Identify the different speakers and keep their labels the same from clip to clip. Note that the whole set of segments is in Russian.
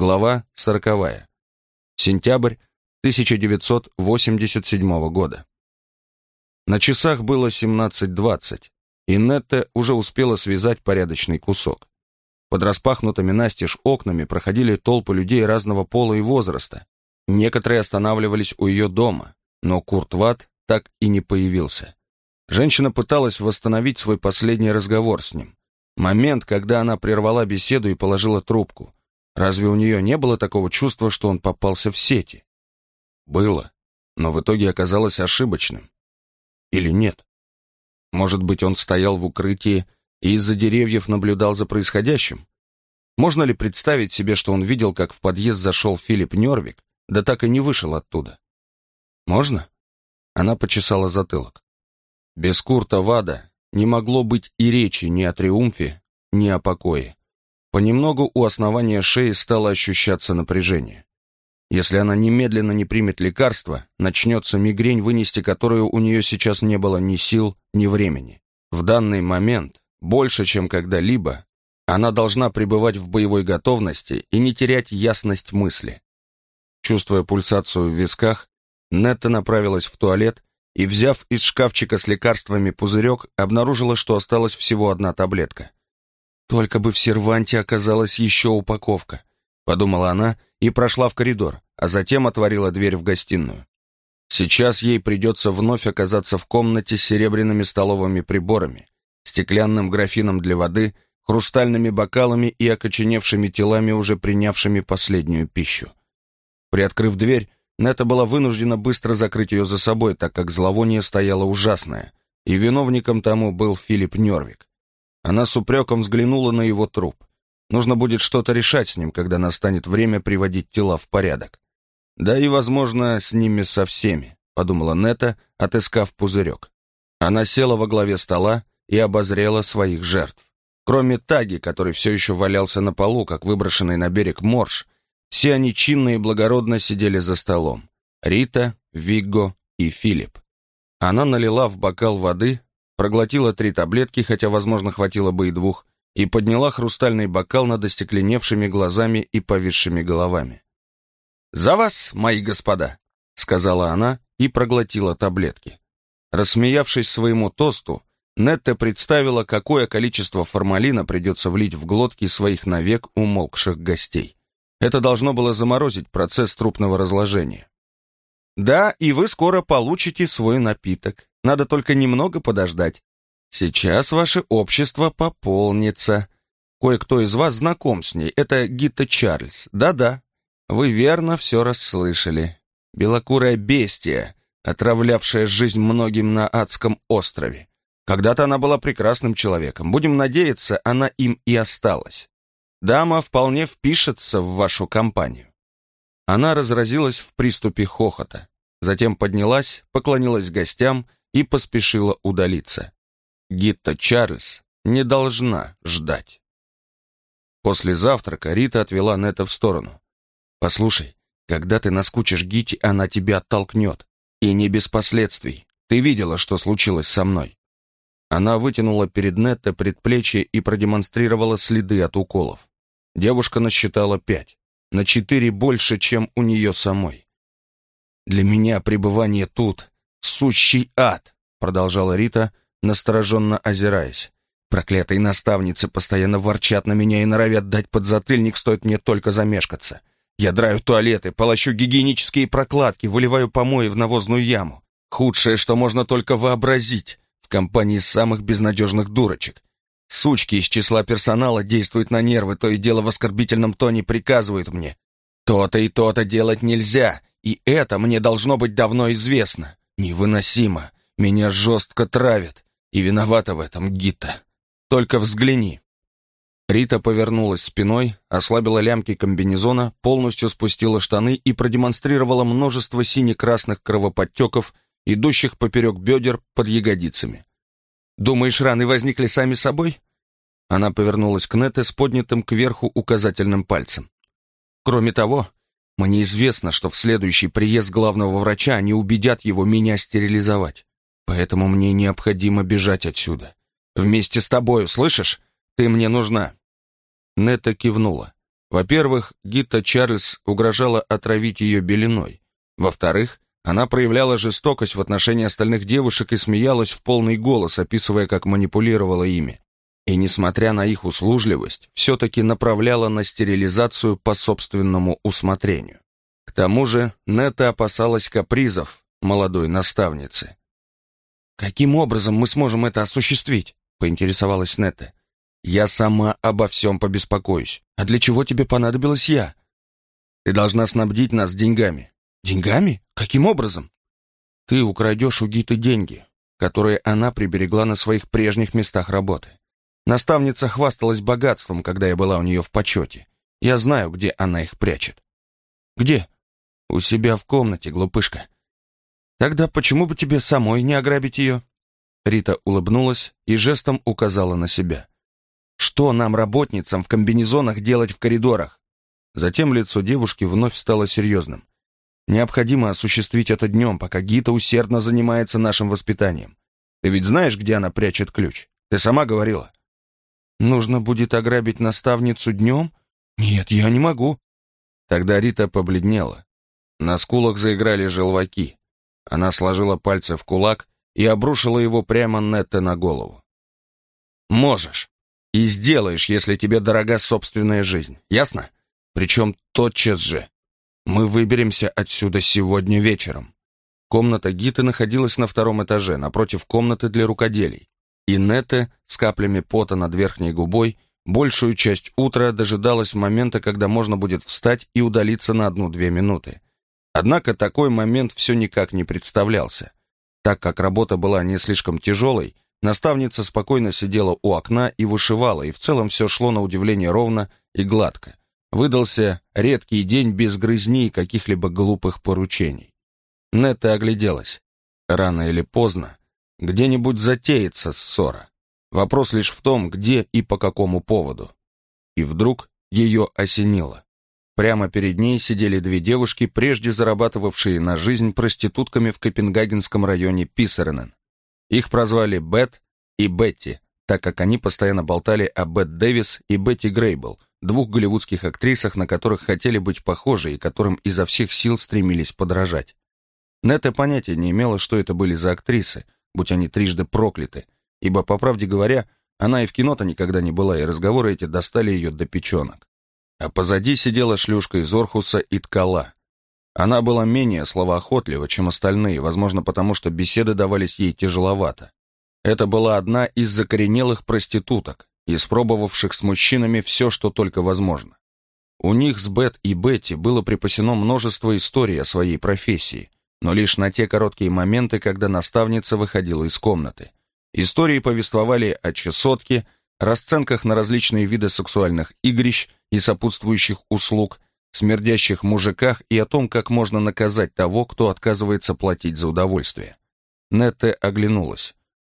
Speaker 1: Глава сороковая. Сентябрь 1987 года. На часах было 17.20, и Нетте уже успела связать порядочный кусок. Под распахнутыми настежь окнами проходили толпы людей разного пола и возраста. Некоторые останавливались у ее дома, но Курт Ватт так и не появился. Женщина пыталась восстановить свой последний разговор с ним. Момент, когда она прервала беседу и положила трубку. Разве у нее не было такого чувства, что он попался в сети? Было, но в итоге оказалось ошибочным. Или нет? Может быть, он стоял в укрытии и из-за деревьев наблюдал за происходящим? Можно ли представить себе, что он видел, как в подъезд зашел Филипп Нервик, да так и не вышел оттуда? Можно? Она почесала затылок. Без Курта Вада не могло быть и речи ни о триумфе, ни о покое. Понемногу у основания шеи стало ощущаться напряжение. Если она немедленно не примет лекарства, начнется мигрень, вынести которую у нее сейчас не было ни сил, ни времени. В данный момент, больше, чем когда-либо, она должна пребывать в боевой готовности и не терять ясность мысли. Чувствуя пульсацию в висках, Нетта направилась в туалет и, взяв из шкафчика с лекарствами пузырек, обнаружила, что осталась всего одна таблетка. «Только бы в серванте оказалась еще упаковка», — подумала она и прошла в коридор, а затем отворила дверь в гостиную. Сейчас ей придется вновь оказаться в комнате с серебряными столовыми приборами, стеклянным графином для воды, хрустальными бокалами и окоченевшими телами, уже принявшими последнюю пищу. Приоткрыв дверь, Нета была вынуждена быстро закрыть ее за собой, так как зловоние стояло ужасное, и виновником тому был Филипп Нервик. Она с упреком взглянула на его труп. Нужно будет что-то решать с ним, когда настанет время приводить тела в порядок. Да и, возможно, с ними со всеми, подумала Нета, отыскав пузырек. Она села во главе стола и обозрела своих жертв. Кроме Таги, который все еще валялся на полу, как выброшенный на берег морж, все они чинно и благородно сидели за столом. Рита, Вигго и Филипп. Она налила в бокал воды, проглотила три таблетки, хотя, возможно, хватило бы и двух, и подняла хрустальный бокал над остекленевшими глазами и повисшими головами. «За вас, мои господа!» — сказала она и проглотила таблетки. Рассмеявшись своему тосту, Нетте представила, какое количество формалина придется влить в глотки своих навек умолкших гостей. Это должно было заморозить процесс трупного разложения. Да, и вы скоро получите свой напиток. Надо только немного подождать. Сейчас ваше общество пополнится. Кое-кто из вас знаком с ней. Это Гита Чарльз. Да-да, вы верно все расслышали. Белокурая бестия, отравлявшая жизнь многим на адском острове. Когда-то она была прекрасным человеком. Будем надеяться, она им и осталась. Дама вполне впишется в вашу компанию». Она разразилась в приступе хохота, затем поднялась, поклонилась гостям и поспешила удалиться. Гитта Чарльз не должна ждать. После завтрака Рита отвела Нета в сторону. «Послушай, когда ты наскучишь Гите, она тебя оттолкнет. И не без последствий. Ты видела, что случилось со мной». Она вытянула перед Нетто предплечье и продемонстрировала следы от уколов. Девушка насчитала пять. На четыре больше, чем у нее самой. «Для меня пребывание тут — сущий ад», — продолжала Рита, настороженно озираясь. «Проклятые наставницы постоянно ворчат на меня и норовят дать подзатыльник, стоит мне только замешкаться. Я драю туалеты, полощу гигиенические прокладки, выливаю помои в навозную яму. Худшее, что можно только вообразить, в компании самых безнадежных дурочек. Сучки из числа персонала действуют на нервы, то и дело в оскорбительном тоне приказывают мне. То-то и то-то делать нельзя, и это мне должно быть давно известно. Невыносимо. Меня жестко травят. И виновата в этом Гита. Только взгляни. Рита повернулась спиной, ослабила лямки комбинезона, полностью спустила штаны и продемонстрировала множество сине-красных кровоподтеков, идущих поперек бедер под ягодицами. Думаешь, раны возникли сами собой?» Она повернулась к Нете с поднятым кверху указательным пальцем. «Кроме того, мне известно, что в следующий приезд главного врача они убедят его меня стерилизовать. Поэтому мне необходимо бежать отсюда. Вместе с тобою, слышишь? Ты мне нужна». Нета кивнула. Во-первых, Гита Чарльз угрожала отравить ее белиной. Во-вторых, она проявляла жестокость в отношении остальных девушек и смеялась в полный голос, описывая, как манипулировала ими. И, несмотря на их услужливость, все-таки направляла на стерилизацию по собственному усмотрению. К тому же Нета опасалась капризов молодой наставницы. «Каким образом мы сможем это осуществить?» — поинтересовалась Нета. «Я сама обо всем побеспокоюсь. А для чего тебе понадобилась я?» «Ты должна снабдить нас деньгами». «Деньгами? Каким образом?» «Ты украдешь у Гиты деньги, которые она приберегла на своих прежних местах работы. Наставница хвасталась богатством, когда я была у нее в почете. Я знаю, где она их прячет». «Где?» «У себя в комнате, глупышка. Тогда почему бы тебе самой не ограбить ее?» Рита улыбнулась и жестом указала на себя. «Что нам, работницам, в комбинезонах делать в коридорах?» Затем лицо девушки вновь стало серьезным. «Необходимо осуществить это днем, пока Гита усердно занимается нашим воспитанием. Ты ведь знаешь, где она прячет ключ? Ты сама говорила». «Нужно будет ограбить наставницу днем? Нет, я не могу». Тогда Рита побледнела. На скулах заиграли желваки. Она сложила пальцы в кулак и обрушила его прямо Нетте на голову. «Можешь. И сделаешь, если тебе дорога собственная жизнь. Ясно? Причем тотчас же. Мы выберемся отсюда сегодня вечером». Комната Гиты находилась на втором этаже, напротив комнаты для рукоделий. И Нетте с каплями пота над верхней губой большую часть утра дожидалась момента, когда можно будет встать и удалиться на одну-две минуты. Однако такой момент все никак не представлялся. Так как работа была не слишком тяжелой, наставница спокойно сидела у окна и вышивала, и в целом все шло на удивление ровно и гладко. Выдался редкий день без грызни и каких-либо глупых поручений. Нетта огляделась. Рано или поздно где-нибудь затеется ссора. Вопрос лишь в том, где и по какому поводу. И вдруг ее осенило. Прямо перед ней сидели две девушки, прежде зарабатывавшие на жизнь проститутками в Копенгагенском районе Писсеренен. Их прозвали Бет и Бетти, так как они постоянно болтали о Бет Дэвис и Бетти Грейбл, двух голливудских актрисах, на которых хотели быть похожи и которым изо всех сил стремились подражать. Нета понятия не имела, что это были за актрисы, будь они трижды прокляты, ибо, по правде говоря, она и в кино-то никогда не была, и разговоры эти достали ее до печенок а позади сидела шлюшка из Орхуса и ткала. Она была менее словоохотлива, чем остальные, возможно, потому что беседы давались ей тяжеловато. Это была одна из закоренелых проституток, испробовавших с мужчинами все, что только возможно. У них с Бет и Бетти было припасено множество историй о своей профессии, но лишь на те короткие моменты, когда наставница выходила из комнаты. Истории повествовали о чесотке, расценках на различные виды сексуальных игрищ и сопутствующих услуг, смердящих мужиках и о том, как можно наказать того, кто отказывается платить за удовольствие. Нетте оглянулась.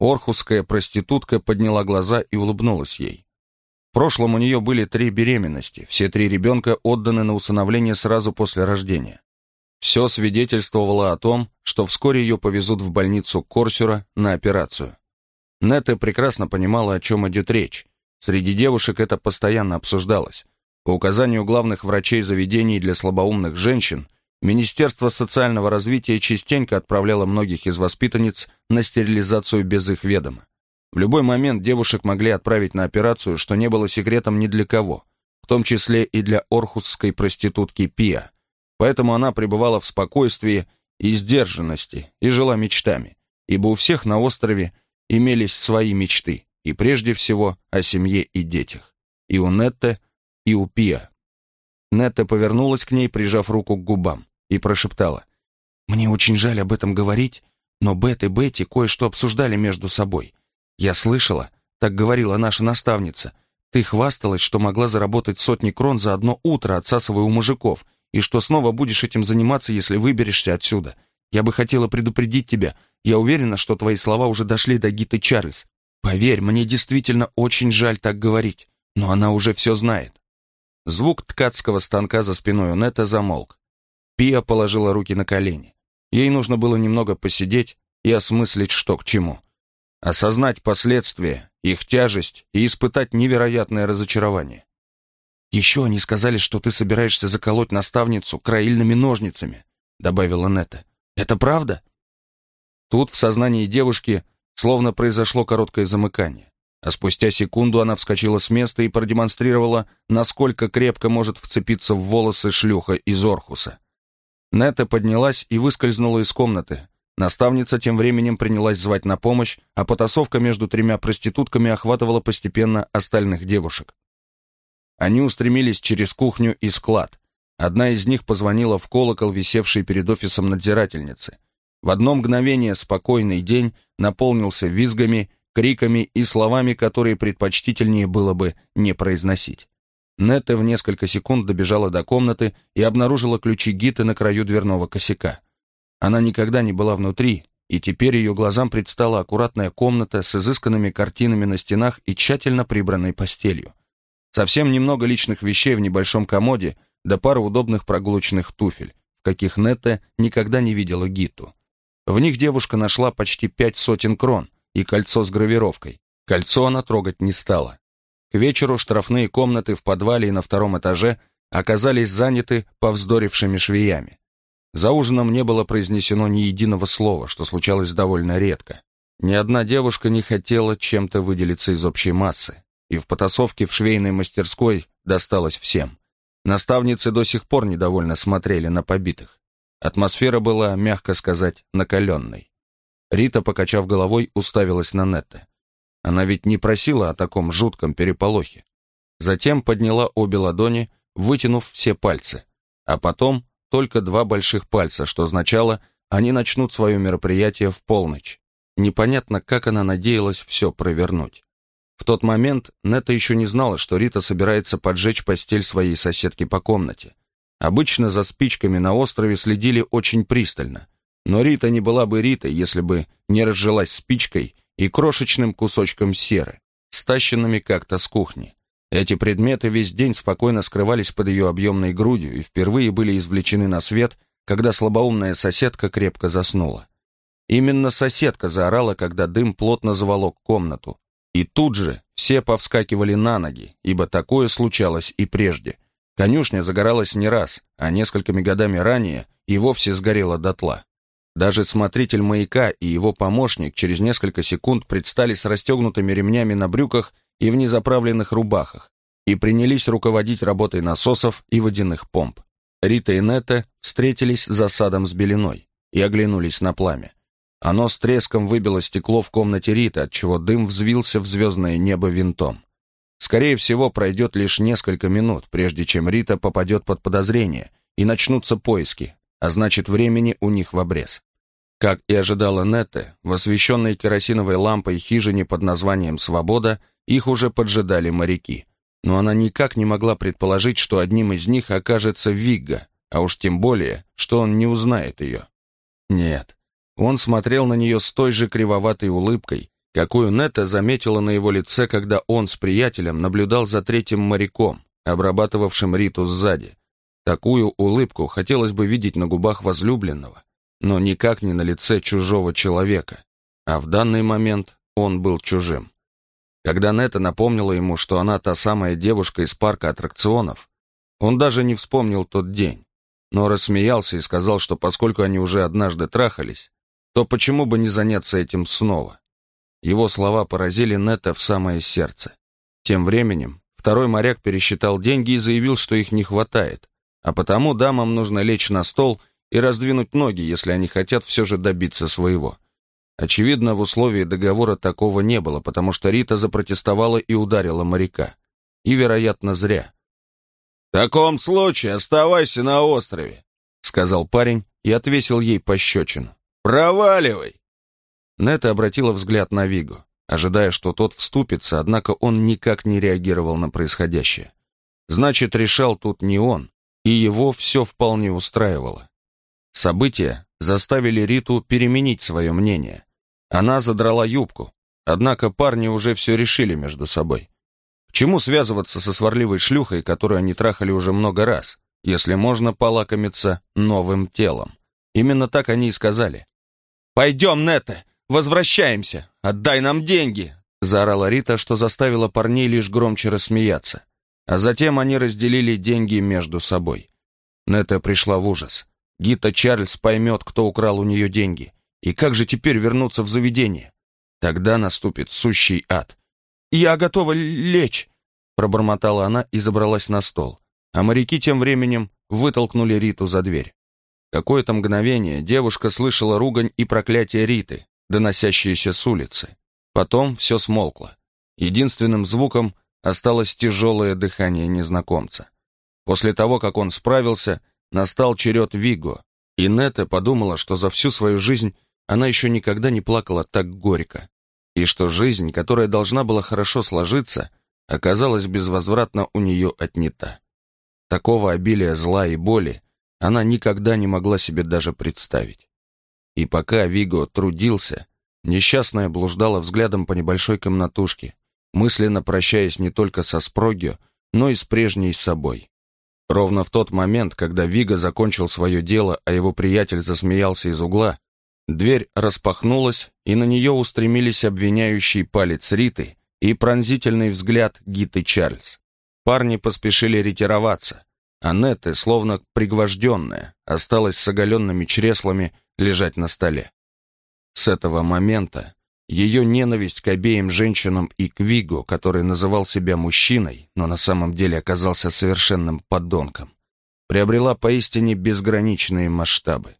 Speaker 1: Орхусская проститутка подняла глаза и улыбнулась ей. В прошлом у нее были три беременности, все три ребенка отданы на усыновление сразу после рождения. Все свидетельствовало о том, что вскоре ее повезут в больницу Корсюра на операцию. Нетта прекрасно понимала, о чем идет речь. Среди девушек это постоянно обсуждалось. По указанию главных врачей заведений для слабоумных женщин, Министерство социального развития частенько отправляло многих из воспитанниц на стерилизацию без их ведома. В любой момент девушек могли отправить на операцию, что не было секретом ни для кого, в том числе и для орхусской проститутки Пиа. Поэтому она пребывала в спокойствии и сдержанности и жила мечтами, ибо у всех на острове имелись свои мечты, и прежде всего о семье и детях. И у Нетте, и у Пиа. Нетта повернулась к ней, прижав руку к губам, и прошептала. «Мне очень жаль об этом говорить, но Бет и Бетти кое-что обсуждали между собой. Я слышала, так говорила наша наставница, ты хвасталась, что могла заработать сотни крон за одно утро, отсасывая у мужиков, и что снова будешь этим заниматься, если выберешься отсюда. Я бы хотела предупредить тебя. Я уверена, что твои слова уже дошли до Гиты Чарльз. Поверь, мне действительно очень жаль так говорить, но она уже все знает. Звук ткацкого станка за спиной у Нета замолк. Пия положила руки на колени. Ей нужно было немного посидеть и осмыслить, что к чему. Осознать последствия, их тяжесть и испытать невероятное разочарование. «Еще они сказали, что ты собираешься заколоть наставницу краильными ножницами», добавила Нета. «Это правда?» Тут в сознании девушки словно произошло короткое замыкание, а спустя секунду она вскочила с места и продемонстрировала, насколько крепко может вцепиться в волосы шлюха из Орхуса. Нета поднялась и выскользнула из комнаты. Наставница тем временем принялась звать на помощь, а потасовка между тремя проститутками охватывала постепенно остальных девушек. Они устремились через кухню и склад. Одна из них позвонила в колокол, висевший перед офисом надзирательницы. В одно мгновение спокойный день наполнился визгами, криками и словами, которые предпочтительнее было бы не произносить. Нетта в несколько секунд добежала до комнаты и обнаружила ключи Гиты на краю дверного косяка. Она никогда не была внутри, и теперь ее глазам предстала аккуратная комната с изысканными картинами на стенах и тщательно прибранной постелью. Совсем немного личных вещей в небольшом комоде, да пара удобных прогулочных туфель, в каких Нетта никогда не видела Гиту. В них девушка нашла почти пять сотен крон и кольцо с гравировкой. Кольцо она трогать не стала. К вечеру штрафные комнаты в подвале и на втором этаже оказались заняты повздорившими швеями. За ужином не было произнесено ни единого слова, что случалось довольно редко. Ни одна девушка не хотела чем-то выделиться из общей массы и в потасовке в швейной мастерской досталось всем. Наставницы до сих пор недовольно смотрели на побитых. Атмосфера была, мягко сказать, накаленной. Рита, покачав головой, уставилась на Нетте. Она ведь не просила о таком жутком переполохе. Затем подняла обе ладони, вытянув все пальцы, а потом только два больших пальца, что означало, они начнут свое мероприятие в полночь. Непонятно, как она надеялась все провернуть. В тот момент Нета еще не знала, что Рита собирается поджечь постель своей соседки по комнате. Обычно за спичками на острове следили очень пристально. Но Рита не была бы Ритой, если бы не разжилась спичкой и крошечным кусочком серы, стащенными как-то с кухни. Эти предметы весь день спокойно скрывались под ее объемной грудью и впервые были извлечены на свет, когда слабоумная соседка крепко заснула. Именно соседка заорала, когда дым плотно заволок комнату, и тут же все повскакивали на ноги, ибо такое случалось и прежде. Конюшня загоралась не раз, а несколькими годами ранее и вовсе сгорела дотла. Даже смотритель маяка и его помощник через несколько секунд предстали с расстегнутыми ремнями на брюках и в незаправленных рубахах и принялись руководить работой насосов и водяных помп. Рита и Нета встретились за садом с белиной и оглянулись на пламя. Оно с треском выбило стекло в комнате Риты, отчего дым взвился в звездное небо винтом. Скорее всего, пройдет лишь несколько минут, прежде чем Рита попадет под подозрение, и начнутся поиски, а значит, времени у них в обрез. Как и ожидала Нетте, в освещенной керосиновой лампой хижине под названием «Свобода» их уже поджидали моряки. Но она никак не могла предположить, что одним из них окажется Вигга, а уж тем более, что он не узнает ее. Нет, он смотрел на нее с той же кривоватой улыбкой, какую Нета заметила на его лице, когда он с приятелем наблюдал за третьим моряком, обрабатывавшим Риту сзади. Такую улыбку хотелось бы видеть на губах возлюбленного, но никак не на лице чужого человека. А в данный момент он был чужим. Когда Нета напомнила ему, что она та самая девушка из парка аттракционов, он даже не вспомнил тот день, но рассмеялся и сказал, что поскольку они уже однажды трахались, то почему бы не заняться этим снова? Его слова поразили Нета в самое сердце. Тем временем второй моряк пересчитал деньги и заявил, что их не хватает, а потому дамам нужно лечь на стол и раздвинуть ноги, если они хотят все же добиться своего. Очевидно, в условии договора такого не было, потому что Рита запротестовала и ударила моряка. И, вероятно, зря. «В таком случае оставайся на острове», — сказал парень и отвесил ей пощечину. «Проваливай!» Нета обратила взгляд на Вигу, ожидая, что тот вступится, однако он никак не реагировал на происходящее. Значит, решал тут не он, и его все вполне устраивало. События заставили Риту переменить свое мнение. Она задрала юбку, однако парни уже все решили между собой. К чему связываться со сварливой шлюхой, которую они трахали уже много раз, если можно полакомиться новым телом? Именно так они и сказали. «Пойдем, Нетте, возвращаемся! Отдай нам деньги!» заорала Рита, что заставила парней лишь громче рассмеяться. а затем они разделили деньги между собой. Нета пришла в ужас. Гита Чарльз поймет, кто украл у нее деньги. И как же теперь вернуться в заведение? Тогда наступит сущий ад. «Я готова лечь!» Пробормотала она и забралась на стол. А моряки тем временем вытолкнули Риту за дверь. Какое-то мгновение девушка слышала ругань и проклятие Риты, доносящиеся с улицы. Потом все смолкло. Единственным звуком осталось тяжелое дыхание незнакомца. После того, как он справился, настал черед Виго, и Нета подумала, что за всю свою жизнь она еще никогда не плакала так горько, и что жизнь, которая должна была хорошо сложиться, оказалась безвозвратно у нее отнята. Такого обилия зла и боли она никогда не могла себе даже представить. И пока Виго трудился, несчастная блуждала взглядом по небольшой комнатушке, мысленно прощаясь не только со Спрогио, но и с прежней собой. Ровно в тот момент, когда Виго закончил свое дело, а его приятель засмеялся из угла, дверь распахнулась, и на нее устремились обвиняющий палец Риты и пронзительный взгляд Гиты Чарльз. Парни поспешили ретироваться, а Нетте, словно пригвожденная, осталась с оголенными чреслами лежать на столе. С этого момента ее ненависть к обеим женщинам и к Вигу, который называл себя мужчиной, но на самом деле оказался совершенным подонком, приобрела поистине безграничные масштабы.